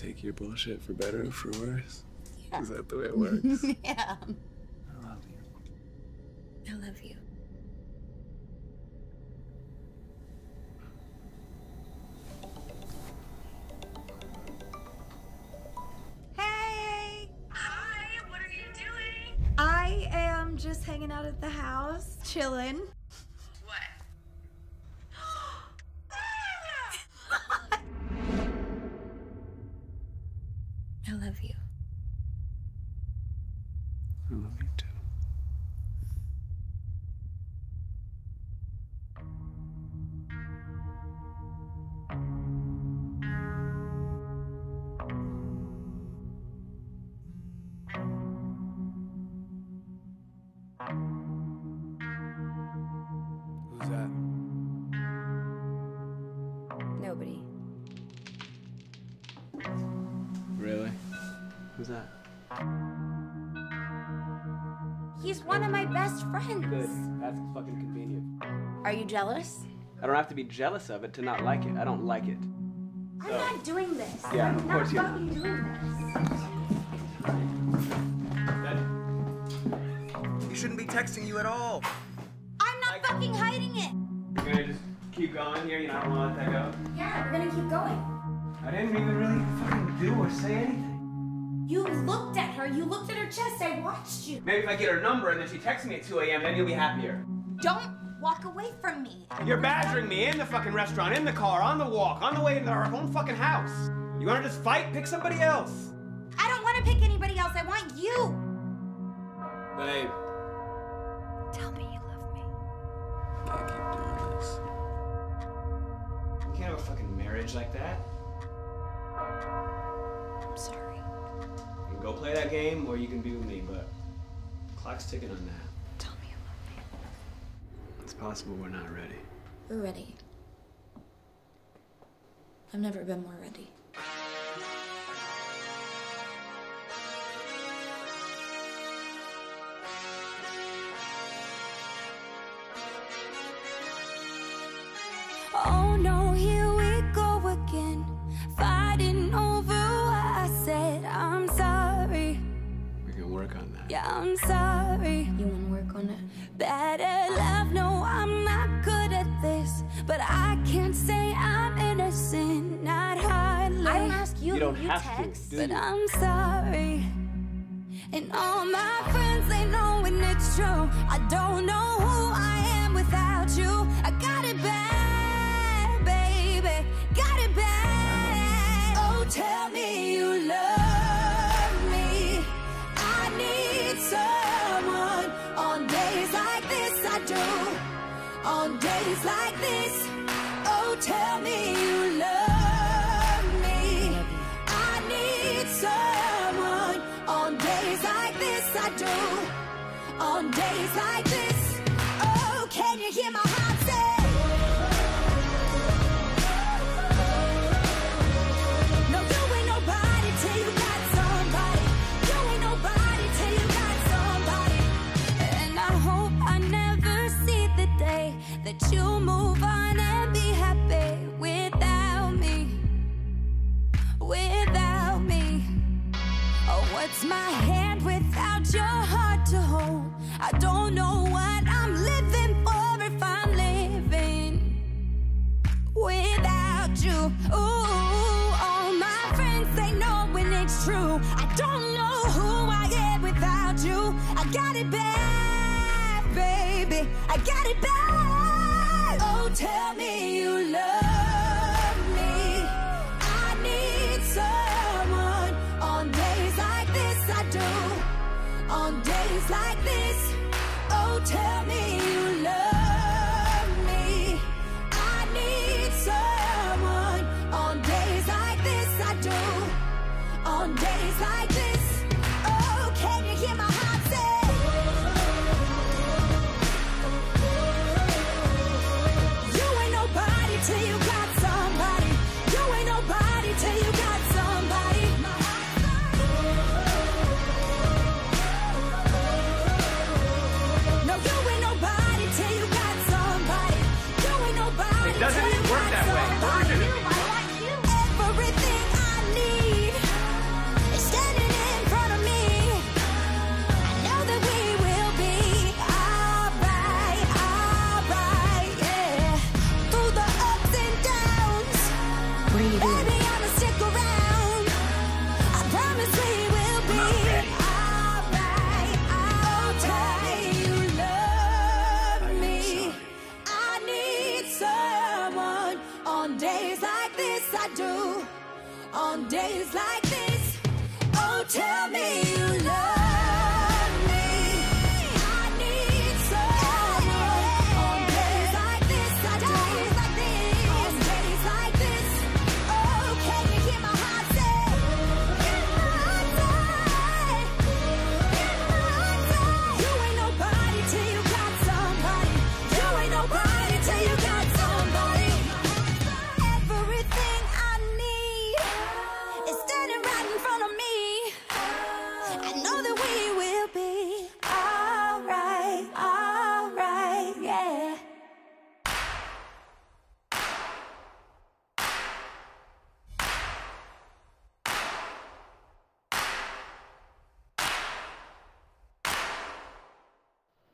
take your bullshit for better or for worse. Is that the way it works? yeah. I love you. I love you. Hey! Hi, what are you doing? I am just hanging out at the house, chilling. What? I love you. I love you too. Who's that? Nobody. Really? Who's that? He's one of my best friends. Good. That's fucking convenient. Are you jealous? I don't have to be jealous of it to not like it. I don't like it. I'm not doing this. Yeah, I'm of not course you're fucking doing this. He shouldn't be texting you at all. I'm not fucking hiding it. You're gonna just keep going here. You know, I don't want to let that go. Yeah, we're gonna keep going. I didn't even really fucking do or say anything. You looked at her. You looked at her chest. I watched you. Maybe if I get her number and then she texts me at 2 a.m., then you'll be happier. Don't walk away from me. You're badgering me in the fucking restaurant, in the car, on the walk, on the way to our own fucking house. You wanna just fight? Pick somebody else. I don't want to pick anybody else. I want you. Babe. Go play that game or you can be with me, but clock's ticking on that. Tell me you love me. It's possible we're not ready. We're ready. I've never been more ready. Yeah, I'm sorry. You want to work on it? Bad at love, no, I'm not good at this. But I can't say I'm innocent, not hardly. I don't ask you. You don't you have to, text. do But? I'm sorry. And all my friends, they know when it's true. I don't On days like this. Oh, tell me you love me. I need someone on days like this. I do. On days like this. Oh, can you hear my What's my hand without your heart to hold? I don't know what I'm living for if I'm living without you. Ooh, all my friends they know when it's true. I don't know who I am without you. I got it bad, baby. I got it bad. Like this. Oh, tell days like this I do. On days like this, oh tell me you love.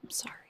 I'm sorry.